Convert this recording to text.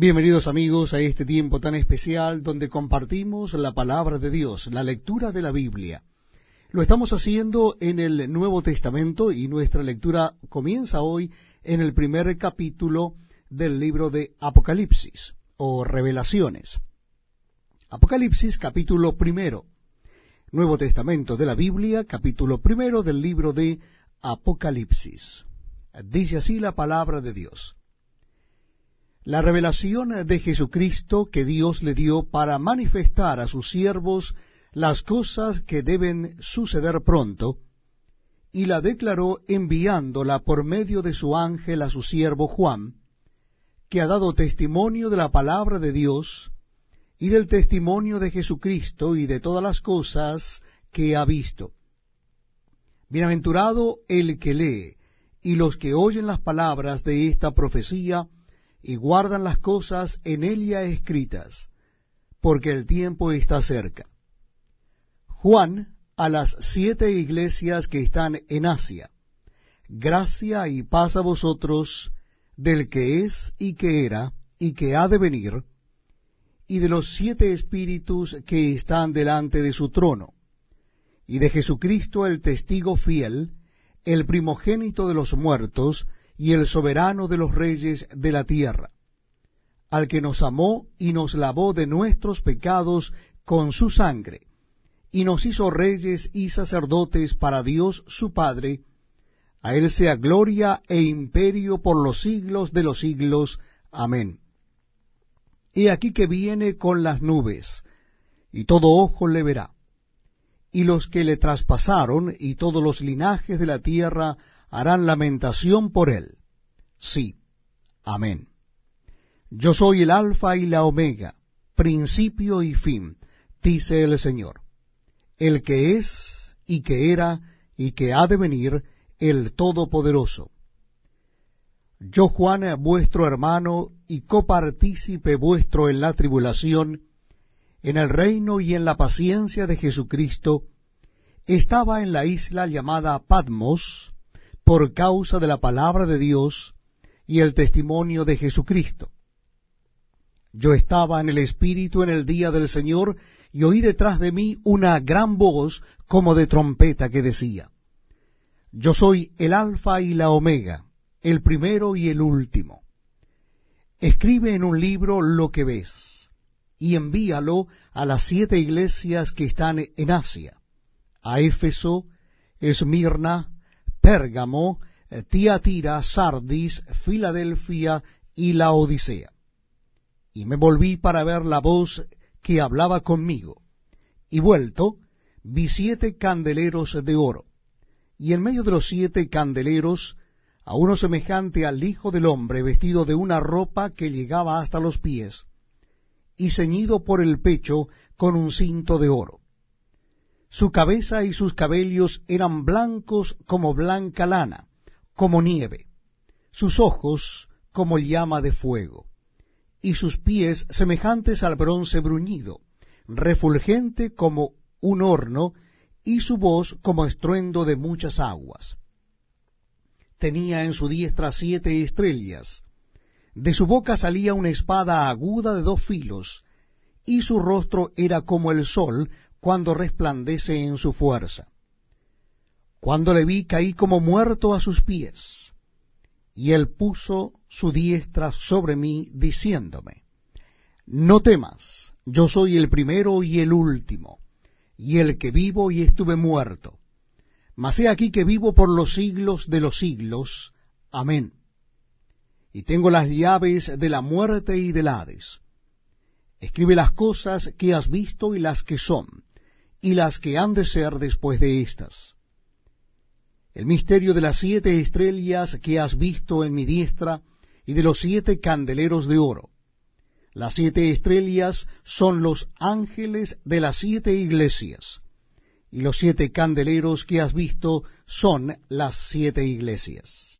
Bienvenidos amigos a este tiempo tan especial donde compartimos la palabra de Dios, la lectura de la Biblia. Lo estamos haciendo en el Nuevo Testamento y nuestra lectura comienza hoy en el primer capítulo del libro de Apocalipsis o Revelaciones. Apocalipsis capítulo primero. Nuevo Testamento de la Biblia capítulo primero del libro de Apocalipsis. Dice así la palabra de Dios la revelación de Jesucristo que Dios le dio para manifestar a sus siervos las cosas que deben suceder pronto, y la declaró enviándola por medio de su ángel a su siervo Juan, que ha dado testimonio de la palabra de Dios y del testimonio de Jesucristo y de todas las cosas que ha visto. Bienaventurado el que lee y los que oyen las palabras de esta profecía, y guardan las cosas en ella escritas, porque el tiempo está cerca. Juan a las siete iglesias que están en Asia. Gracia y paz a vosotros del que es y que era y que ha de venir, y de los siete espíritus que están delante de su trono, y de Jesucristo el testigo fiel, el primogénito de los muertos, y el soberano de los reyes de la tierra, al que nos amó y nos lavó de nuestros pecados con su sangre, y nos hizo reyes y sacerdotes para Dios su Padre, a él sea gloria e imperio por los siglos de los siglos. Amén. He aquí que viene con las nubes, y todo ojo le verá, y los que le traspasaron, y todos los linajes de la tierra, harán lamentación por él. Sí. Amén. Yo soy el alfa y la omega, principio y fin, dice el Señor, el que es y que era y que ha de venir, el Todopoderoso. Yo, Juan, vuestro hermano y copartícipe vuestro en la tribulación, en el reino y en la paciencia de Jesucristo, estaba en la isla llamada Patmos, por causa de la palabra de Dios y el testimonio de Jesucristo. Yo estaba en el Espíritu en el día del Señor y oí detrás de mí una gran voz como de trompeta que decía, Yo soy el Alfa y la Omega, el primero y el último. Escribe en un libro lo que ves y envíalo a las siete iglesias que están en Asia, a Éfeso, Esmirna, Pérgamo, Tiatira, Sardis, Filadelfia y la Odisea. Y me volví para ver la voz que hablaba conmigo. Y vuelto, vi siete candeleros de oro, y en medio de los siete candeleros, a uno semejante al Hijo del Hombre, vestido de una ropa que llegaba hasta los pies, y ceñido por el pecho con un cinto de oro su cabeza y sus cabellos eran blancos como blanca lana, como nieve, sus ojos como llama de fuego, y sus pies semejantes al bronce bruñido, refulgente como un horno, y su voz como estruendo de muchas aguas. Tenía en su diestra siete estrellas, de su boca salía una espada aguda de dos filos, y su rostro era como el sol cuando resplandece en su fuerza. Cuando le vi caí como muerto a sus pies, y él puso su diestra sobre mí, diciéndome, No temas, yo soy el primero y el último, y el que vivo y estuve muerto. Mas he aquí que vivo por los siglos de los siglos. Amén. Y tengo las llaves de la muerte y del Hades. Escribe las cosas que has visto y las que son, y las que han de ser después de éstas. El misterio de las siete estrellas que has visto en mi diestra y de los siete candeleros de oro. Las siete estrellas son los ángeles de las siete iglesias, y los siete candeleros que has visto son las siete iglesias.